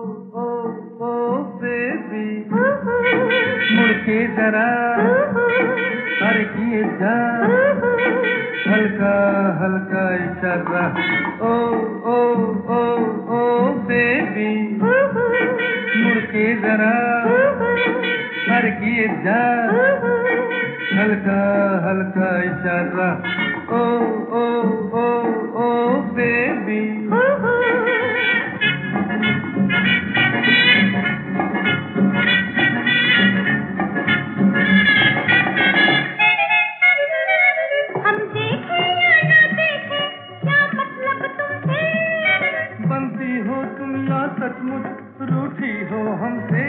ओ जरा किए जा हल्का हल्का इशारा oh oh oh oh baby मुड़ जरा हर किए जा हल्का हल्का इशारा ओ ओ हो तुम या सचमुच रूठी हो हमसे।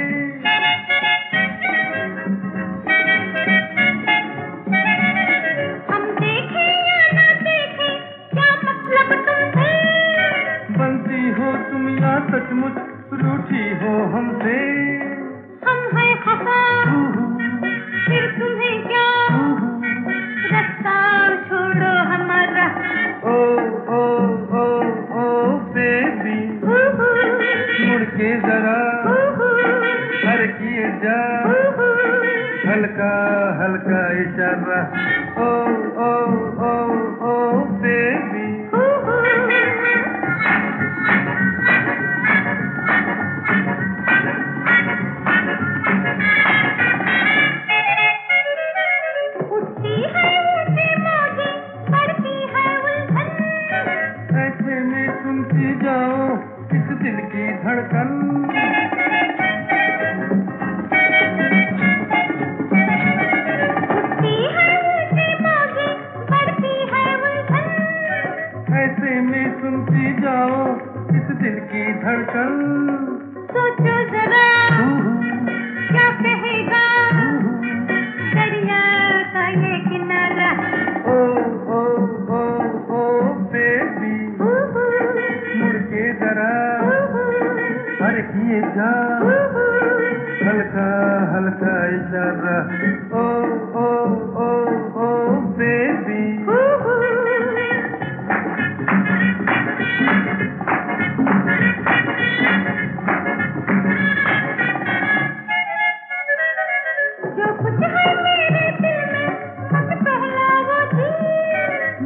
हम देखे या ना देखे क्या मतलब तुमसे? बनती हो तुम या सचमुच रूठी हो हमसे। के जरा। हर किए जा हल्का हल्का इशारा। Oh oh oh oh baby. धड़कन। ऐसे में सुनती जाओ इस दिल की धड़कन। सोचो जरा। हर हल्का हल्का इशारा। Oh oh oh oh baby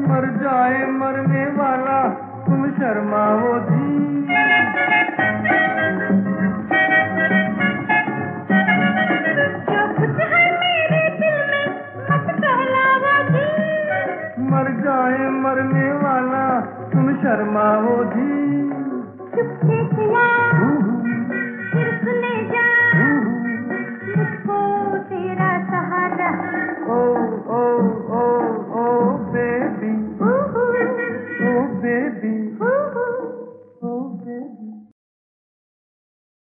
मर जाए मरने वाला तुम शर्माओ जी मरने वाला तुम शर्माओ जी। चुपके किया फिर सुने जा। मुझको तेरा सहारा। ओ ओ ओ ओ बेबी। ओ बेबी।